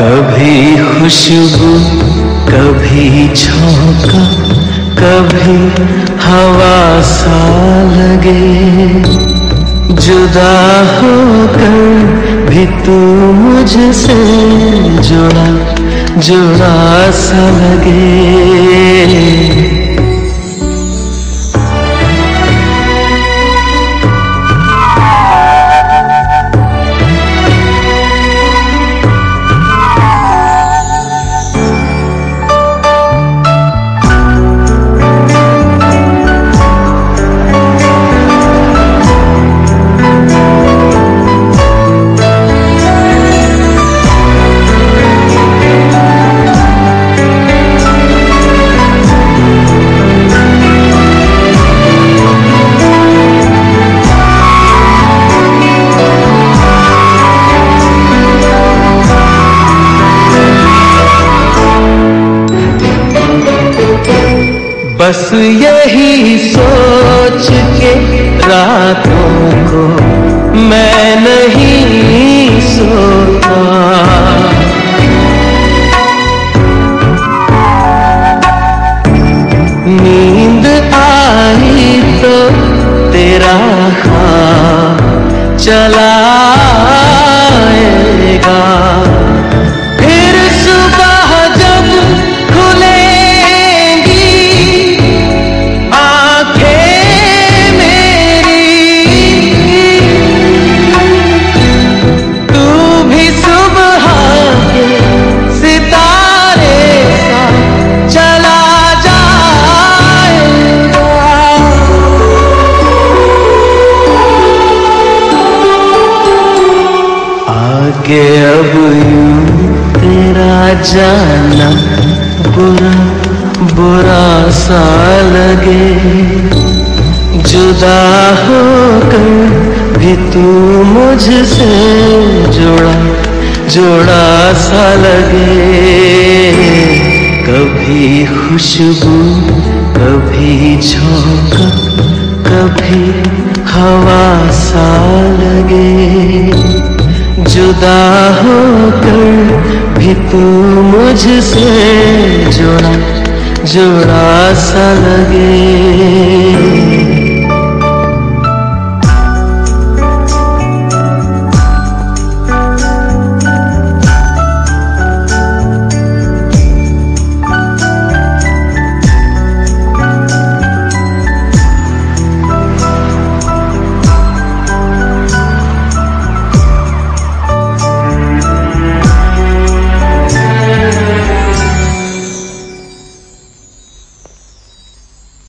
कभी खुशबू, कभी झोंका, कभी हवा सा लगे। जुदा होकर भी तू मुझसे जुड़ा जुड़ा सा लगे। बस यही सोच के रातों को मैं नहीं सोता। नींद आई तो तेरा चला आगे अब यूँ। तेरा जाना बुरा बुरा सा लगे। जुदा होकर भी तू मुझसे जुड़ा जुड़ा सा लगे। कभी खुशबू, कभी झोंका, कभी हवा सा लगे। जुदा होकर भी तू मुझसे जुड़ा जुड़ा सा लगे।